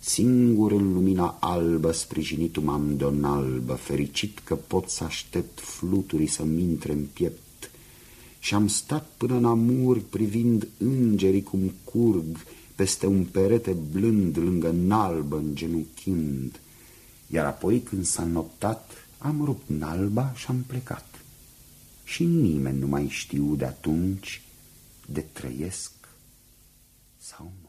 Singur în lumina albă sprijinit m-am de albă, fericit că pot să aștept fluturii să-mi intre în piept. Și-am stat până în amur privind îngerii cum curg peste un perete blând lângă nalbă îngenunchind. Iar apoi când s-a noptat, am rupt nalba și-am plecat. Și nimeni nu mai știu de atunci de trăiesc sau nu.